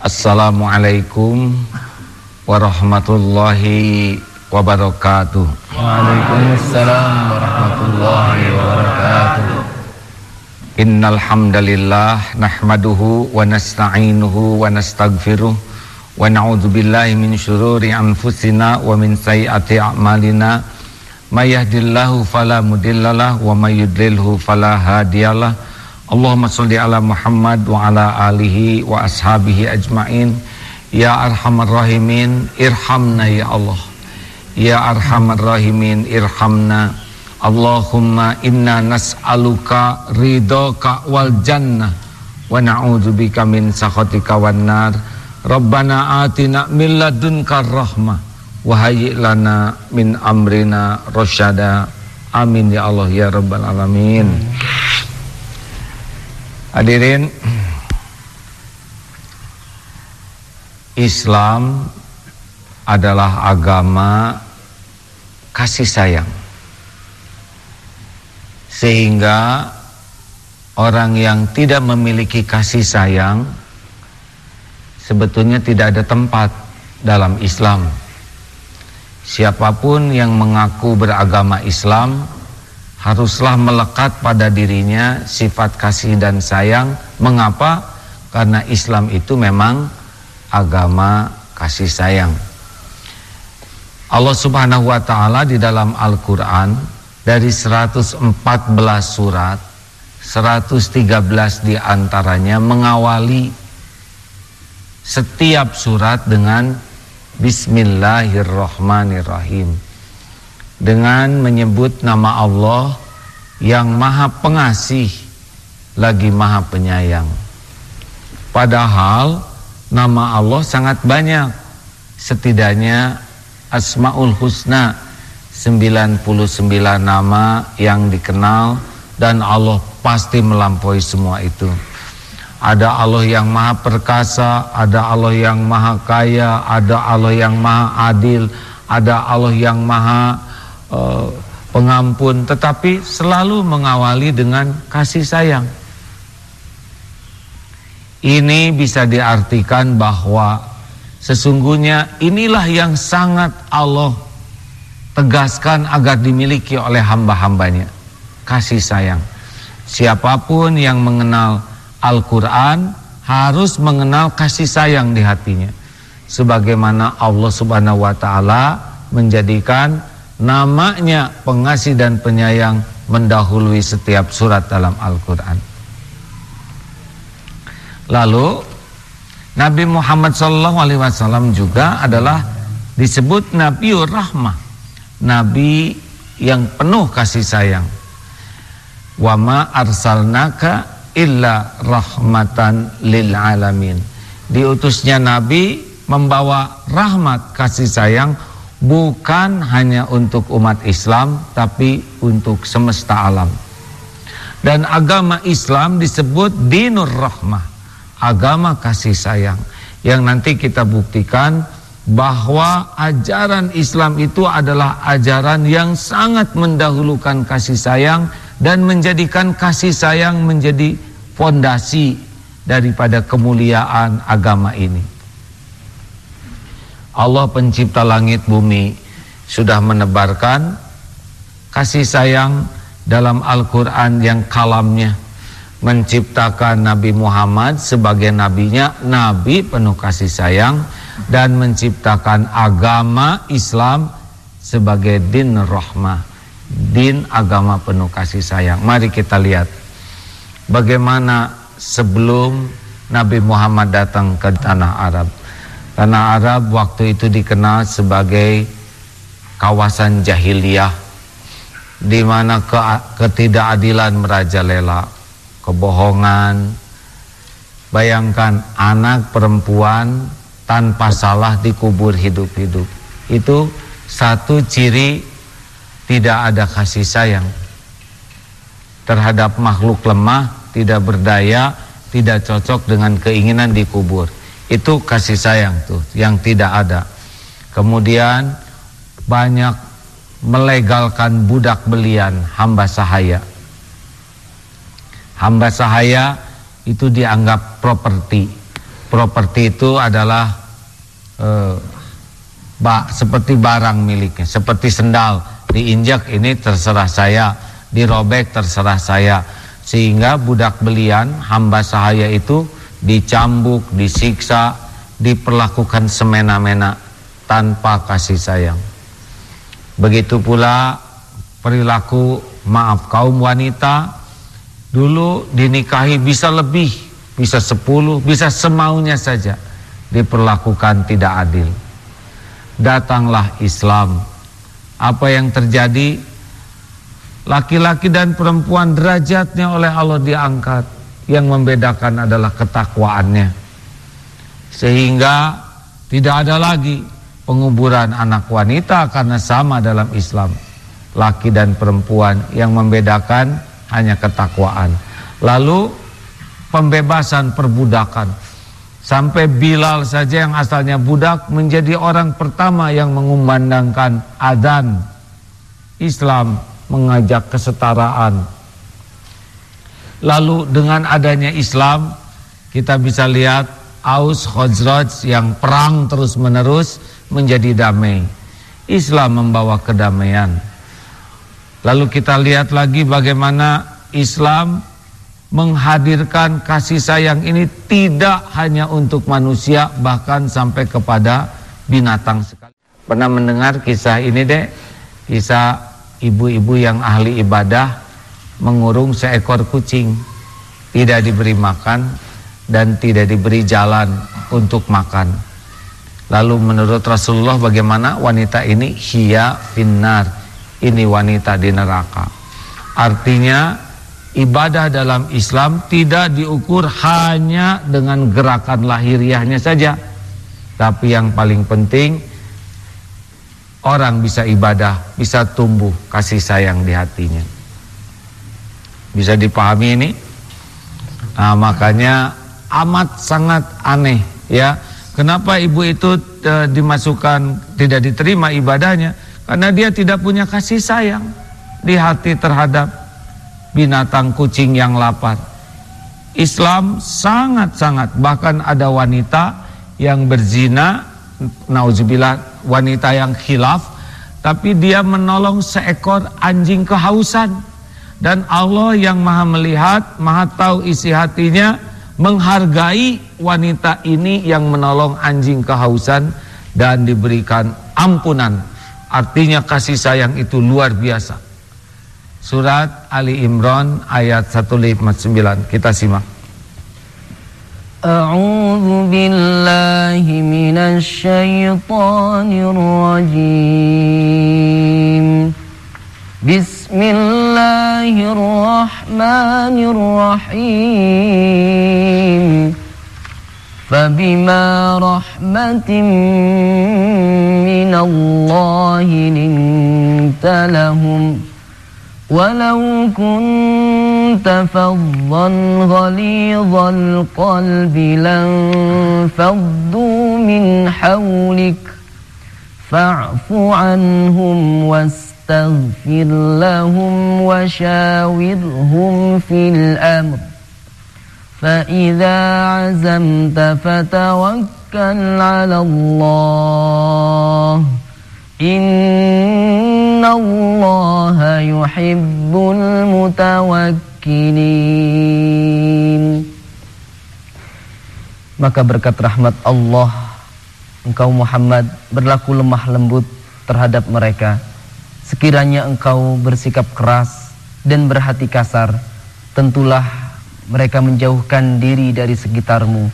Assalamualaikum warahmatullahi wabarakatuh. Waalaikumsalam warahmatullahi wabarakatuh. Innal hamdalillah nahmaduhu wa nasta'inuhu wa nastaghfiruh wa na'udzu billahi min syururi anfusina wa min sayyiati a'malina may yahdihillahu fala mudhillalah wa may yudlilhu fala hadiyalah Allahumma shalli ala Muhammad wa ala alihi wa ashabihi ajmain. Ya arhamar rahimin irhamna ya Allah. Ya arhamar rahimin irhamna. Allahumma inna nas'aluka ridhaka wal jannah wa na'udzubika min sakhatika wan nar. Rabbana atina min ladunka rahmah wa lana min amrina rasyada amin ya Allah ya rabbal alamin Hadirin Islam adalah agama kasih sayang. Sehingga orang yang tidak memiliki kasih sayang Sebetulnya tidak ada tempat dalam Islam. Siapa pun yang mengaku beragama Islam haruslah melekat pada dirinya sifat kasih dan sayang. Mengapa? Karena Islam itu memang agama kasih sayang. Allah Subhanahu wa taala di dalam Al-Qur'an dari 114 surat 113 di antaranya mengawali setiap surat dengan bismillahirrahmanirrahim dengan menyebut nama Allah yang maha pengasih lagi maha penyayang. Padahal nama Allah sangat banyak. Setidaknya Asmaul Husna 99 nama yang dikenal dan Allah pasti melampaui semua itu. Ada Allah yang maha perkasa, ada Allah yang maha kaya, ada Allah yang maha adil, ada Allah yang maha uh, pengampun tetapi selalu mengawali dengan kasih sayang. Ini bisa diartikan bahwa sesungguhnya inilah yang sangat Allah tegaskan agar dimiliki oleh hamba-hambanya kasih sayang. Siapa pun yang mengenal Al-Quran harus mengenal kasih sayang di hatinya sebagaimana Allah subhanahu wa ta'ala menjadikan namanya pengasih dan penyayang mendahului setiap surat dalam Al-Quran. Lalu Nabi Muhammad SAW juga adalah disebut Nabiur Rahmah, Nabi yang penuh kasih sayang. Wama arsalnaka illa rahmatan lil alamin. Diutusnya Nabi membawa rahmat kasih sayang bukan hanya untuk umat Islam tapi untuk semesta alam. Dan agama Islam disebut dinur rahmah, agama kasih sayang. Yang nanti kita buktikan bahwa ajaran Islam itu adalah ajaran yang sangat mendahulukan kasih sayang dan menjadikan kasih sayang menjadi fondasi daripada kemuliaan agama ini. Allah pencipta langit bumi sudah menebarkan kasih sayang dalam Al-Quran yang kalamnya. Menciptakan Nabi Muhammad sebagai nabinya nabi penuh kasih sayang dan menciptakan agama Islam sebagai din rahmah din agama penuh kasih sayang. Mari kita lihat bagaimana sebelum Nabi Muhammad datang ke tanah Arab Tanah Arab waktu itu dikenal sebagai kawasan jahiliyah di mana ke, ketidakadilan merajalela, kebohongan. Bayangkan anak perempuan tanpa salah dikubur hidup-hidup. Itu satu ciri tidak ada kasih sayang terhadap makhluk lemah, tidak berdaya, tidak cocok dengan keinginan dikubur. Itu kasih sayang tuh yang tidak ada. Kemudian banyak melegalkan budak belian hamba sahaya. Hamba sahaya itu dianggap properti. properti itu adalah eh, bak, seperti barang miliknya, seperti sendal diinjak ini terserah saya, dirobek terserah saya, sehingga budak belian hamba sahaya itu dicambuk, disiksa, diperlakukan semena-mena tanpa kasih sayang. Begitu pula perilaku maaf kaum wanita dulu dinikahi bisa lebih bisa sepuluh, bisa semaunya saja diperlakukan tidak adil. Datanglah Islam. Apa yang terjadi? Laki-laki dan perempuan derajatnya oleh Allah diangkat. Yang membedakan adalah ketakwaannya. Sehingga tidak ada lagi penguburan anak wanita karena sama dalam Islam. Laki dan perempuan yang membedakan hanya ketakwaan. Lalu pembebasan perbudakan. Sampai Bilal saja yang asalnya budak menjadi orang pertama yang mengumandangkan adzan Islam mengajak kesetaraan. Lalu dengan adanya Islam kita bisa lihat Aus Khazraj yang perang terus menerus menjadi damai. Islam membawa kedamaian. Lalu kita lihat lagi bagaimana Islam menghadirkan kasih sayang ini tidak hanya untuk manusia bahkan sampai kepada binatang sekali. Pernah mendengar kisah ini deh, kisah ibu-ibu yang ahli ibadah mengurung seekor kucing, tidak diberi makan dan tidak diberi jalan untuk makan. Lalu menurut Rasulullah bagaimana wanita ini hiya finnar, ini wanita di neraka. Artinya ibadah dalam Islam tidak diukur hanya dengan gerakan lahiriahnya saja. Tapi yang paling penting orang bisa ibadah, bisa tumbuh kasih sayang di hatinya. Bisa dipahami ini? Nah, makanya amat sangat aneh ya. Kenapa ibu itu e, dimasukkan tidak diterima ibadahnya? Karena dia tidak punya kasih sayang di hati terhadap binatang kucing yang lapar. Islam sangat-sangat bahkan ada wanita yang berzina, nauzubillah wanita yang khilaf, tapi dia menolong seekor anjing kehausan. Dan Allah yang maha melihat, maha tahu isi hatinya, menghargai wanita ini yang menolong anjing kehausan dan diberikan ampunan. Artinya kasih sayang itu luar biasa. Surat Ali Imran ayat 159 kita simak. A'udzu billahi minasy rajim. Bismillahirrahmanirrahim. فبما رحمة من الله لنت لهم ولو كنت فظا غليظ القلب لانفضوا من حولك فاعف عنهم واستغفر لهم وشاورهم في الأمر فإذا عزمت فتوكل على الله Innallaha yuhibbul mutawakkilin Maka berkat rahmat Allah Engkau Muhammad berlaku lemah lembut terhadap mereka Sekiranya engkau bersikap keras dan berhati kasar Tentulah mereka menjauhkan diri dari sekitarmu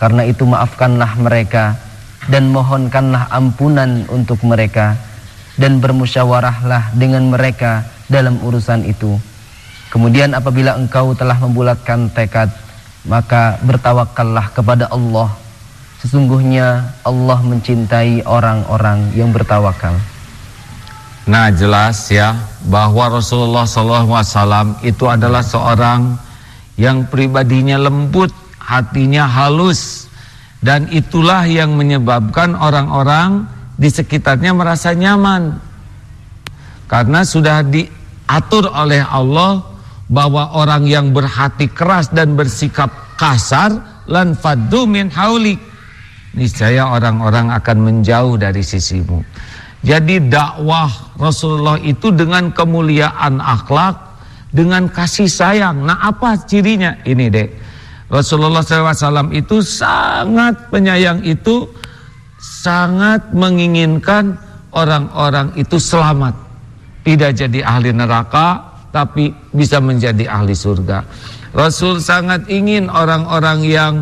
Karena itu maafkanlah mereka dan mohonkanlah ampunan untuk mereka dan bermusyawarahlah dengan mereka dalam urusan itu. Kemudian apabila engkau telah membulatkan tekad, maka bertawakallah kepada Allah. Sesungguhnya Allah mencintai orang-orang yang bertawakal. Nah jelas ya bahwa Rasulullah SAW itu adalah seorang yang pribadinya lembut, hatinya halus, dan itulah yang menyebabkan orang-orang di sekitarnya merasa nyaman. Karena sudah diatur oleh Allah bahwa orang yang berhati keras dan bersikap kasar lan faddu min haulik niscaya orang-orang akan menjauh dari sisimu jadi dakwah Rasulullah itu dengan kemuliaan akhlak dengan kasih sayang. Nah apa cirinya? Ini deh Rasulullah SAW itu sangat penyayang itu sangat menginginkan orang-orang itu selamat. Tidak jadi ahli neraka tapi bisa menjadi ahli surga. Rasul sangat ingin orang-orang yang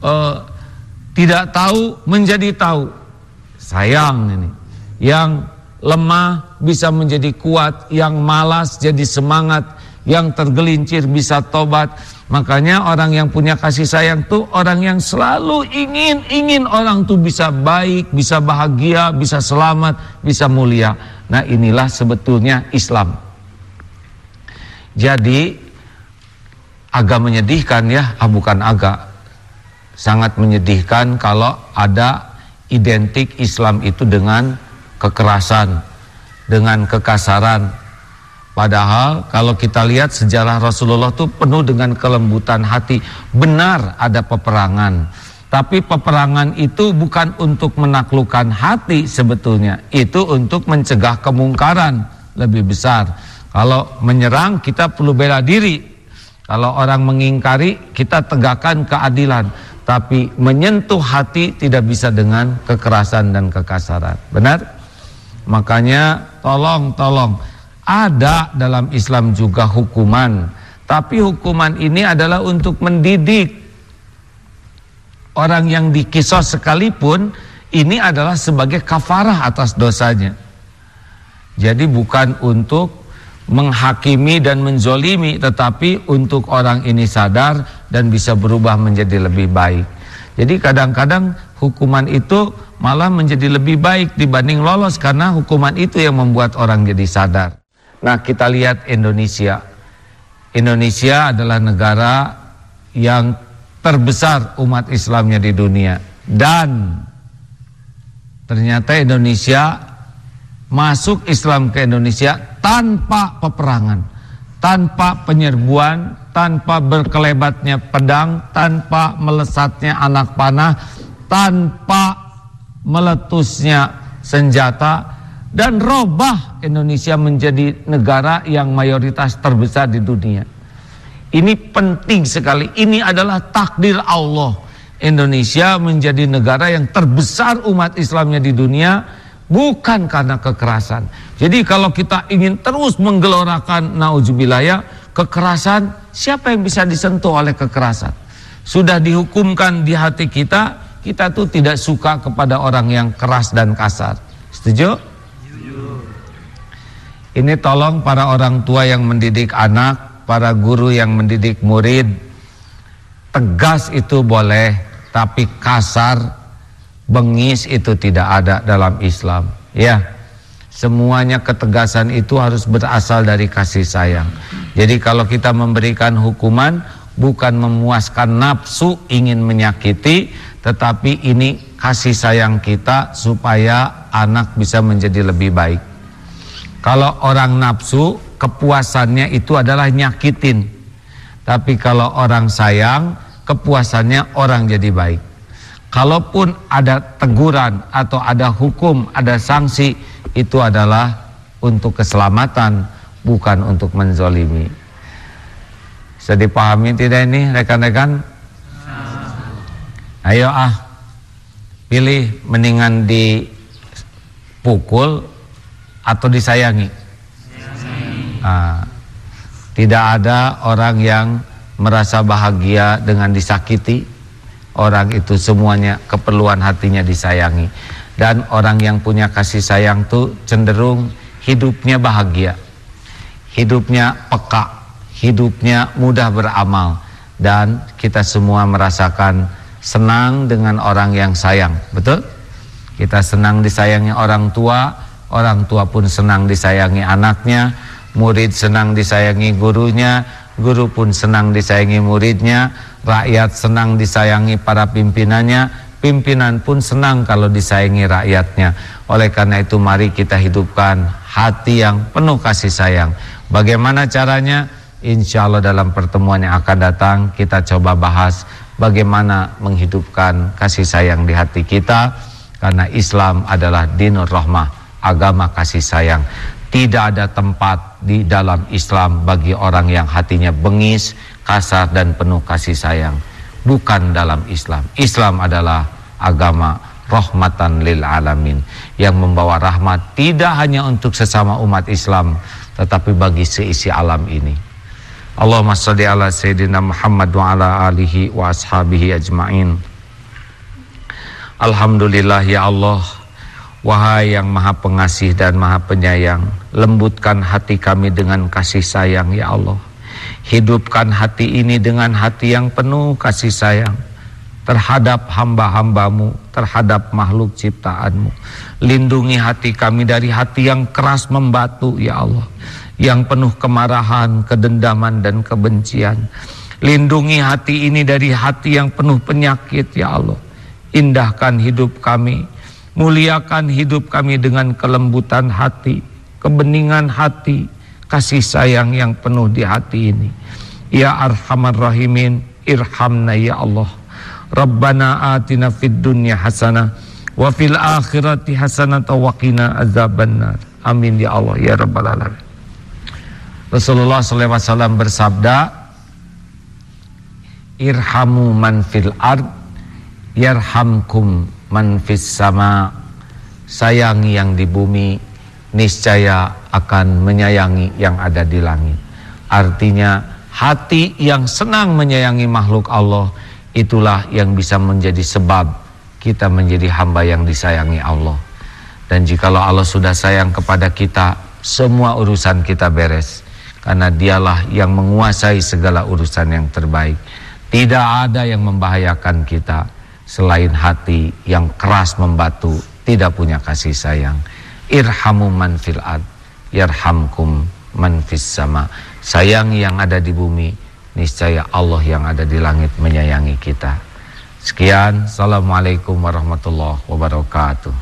uh, tidak tahu menjadi tahu. Sayang ini. Yang lemah bisa menjadi kuat, yang malas jadi semangat, yang tergelincir bisa tobat. Makanya orang yang punya kasih sayang tuh orang yang selalu ingin ingin orang tuh bisa baik, bisa bahagia, bisa selamat, bisa mulia. Nah, inilah sebetulnya Islam. Jadi agak menyedihkan ya, ah, bukan agak sangat menyedihkan kalau ada identik Islam itu dengan kekerasan, dengan kekasaran. Padahal kalau kita lihat sejarah Rasulullah itu penuh dengan kelembutan hati. Benar ada peperangan, tapi peperangan itu bukan untuk menaklukkan hati sebetulnya, itu untuk mencegah kemungkaran lebih besar. Kalau menyerang kita perlu bela diri, kalau orang mengingkari, kita tegakkan keadilan. Tapi menyentuh hati tidak bisa dengan kekerasan dan kekasaran. Benar? Makanya tolong, tolong. Ada dalam Islam juga hukuman. Tapi hukuman ini adalah untuk mendidik. Orang yang dikisos sekalipun, ini adalah sebagai kafarah atas dosanya. Jadi bukan untuk menghakimi dan menzolimi tetapi untuk orang ini sadar dan bisa berubah menjadi lebih baik jadi kadang-kadang hukuman itu malah menjadi lebih baik dibanding lolos karena hukuman itu yang membuat orang jadi sadar. Nah kita lihat Indonesia. Indonesia adalah negara yang terbesar umat Islamnya di dunia. Dan ternyata Indonesia masuk Islam ke Indonesia tanpa peperangan, tanpa penyerbuan, tanpa berkelebatnya pedang, tanpa melesatnya anak panah, tanpa meletusnya senjata dan robah Indonesia menjadi negara yang mayoritas terbesar di dunia. Ini penting sekali. Ini adalah takdir Allah. Indonesia menjadi negara yang terbesar umat Islamnya di dunia bukan karena kekerasan. Jadi kalau kita ingin terus menggelorakan nauzubillah ya, kekerasan, siapa yang bisa disentuh oleh kekerasan? Sudah dihukumkan di hati kita, kita tuh tidak suka kepada orang yang keras dan kasar. Setuju? Ini tolong para orang tua yang mendidik anak, para guru yang mendidik murid, tegas itu boleh, tapi kasar bengis itu tidak ada dalam Islam ya. Semuanya ketegasan itu harus berasal dari kasih sayang. Jadi kalau kita memberikan hukuman bukan memuaskan nafsu ingin menyakiti tetapi ini kasih sayang kita supaya anak bisa menjadi lebih baik. Kalau orang nafsu kepuasannya itu adalah nyakitin. Tapi kalau orang sayang kepuasannya orang jadi baik Kalaupun ada teguran atau ada hukum, ada sanksi, itu adalah untuk keselamatan, bukan untuk menzolimi. Bisa dipahami tidak ini rekan-rekan? Ayo ah, pilih mendingan dipukul atau disayangi. Ah, tidak ada orang yang merasa bahagia dengan disakiti orang itu semuanya keperluan hatinya disayangi. Dan orang yang punya kasih sayang tuh cenderung hidupnya bahagia hidupnya peka hidupnya mudah beramal. Dan kita semua merasakan senang dengan orang yang sayang betul? Kita senang disayangi orang tua orang tua pun senang disayangi anaknya murid senang disayangi gurunya guru pun senang disayangi muridnya rakyat senang disayangi para pimpinannya, pimpinan pun senang kalau disayangi rakyatnya. Oleh karena itu mari kita hidupkan hati yang penuh kasih sayang. Bagaimana caranya? Insya Allah dalam pertemuan yang akan datang kita coba bahas bagaimana menghidupkan kasih sayang di hati kita karena Islam adalah dinur rahmah, agama kasih sayang. Tidak ada tempat di dalam Islam bagi orang yang hatinya bengis, kasar dan penuh kasih sayang. Bukan dalam Islam. Islam adalah agama rahmatan lil alamin yang membawa rahmat tidak hanya untuk sesama umat Islam tetapi bagi seisi alam ini. Allahumma salli ala sayyidina Muhammad wa ala alihi wa ashabihi ajmain. Alhamdulillah ya Allah Wahai yang maha pengasih dan maha penyayang Lembutkan hati kami dengan kasih sayang ya Allah Hidupkan hati ini dengan hati yang penuh kasih sayang Terhadap hamba-hambamu Terhadap makhluk ciptaanmu. Lindungi hati kami dari hati yang keras membatu ya Allah Yang penuh kemarahan, kedendaman dan kebencian. Lindungi hati ini dari hati yang penuh penyakit ya Allah. Indahkan hidup kami Muliakan hidup kami dengan kelembutan hati, kebeningan hati, kasih sayang yang penuh di hati ini. Ya Arhamar Rahimin, irhamna ya Allah. Rabbana atina fid dunya hasanah wa fil akhirati hasanah wa qina azabannar. Amin ya Allah ya rabbal alamin. Rasulullah SAW bersabda, Irhamu man fil ard, yarhamkum man fis sama sayangi yang di bumi niscaya akan menyayangi yang ada di langit. Artinya hati yang senang menyayangi makhluk Allah itulah yang bisa menjadi sebab kita menjadi hamba yang disayangi Allah. Dan jikalau Allah sudah sayang kepada kita semua urusan kita beres. Karena dialah yang menguasai segala urusan yang terbaik. Tidak ada yang membahayakan kita selain hati yang keras membatu tidak punya kasih sayang. Irhamu man fil ad yarhamkum man fis sama. Sayang yang ada di bumi niscaya Allah yang ada di langit menyayangi kita. Sekian. Assalamualaikum warahmatullahi wabarakatuh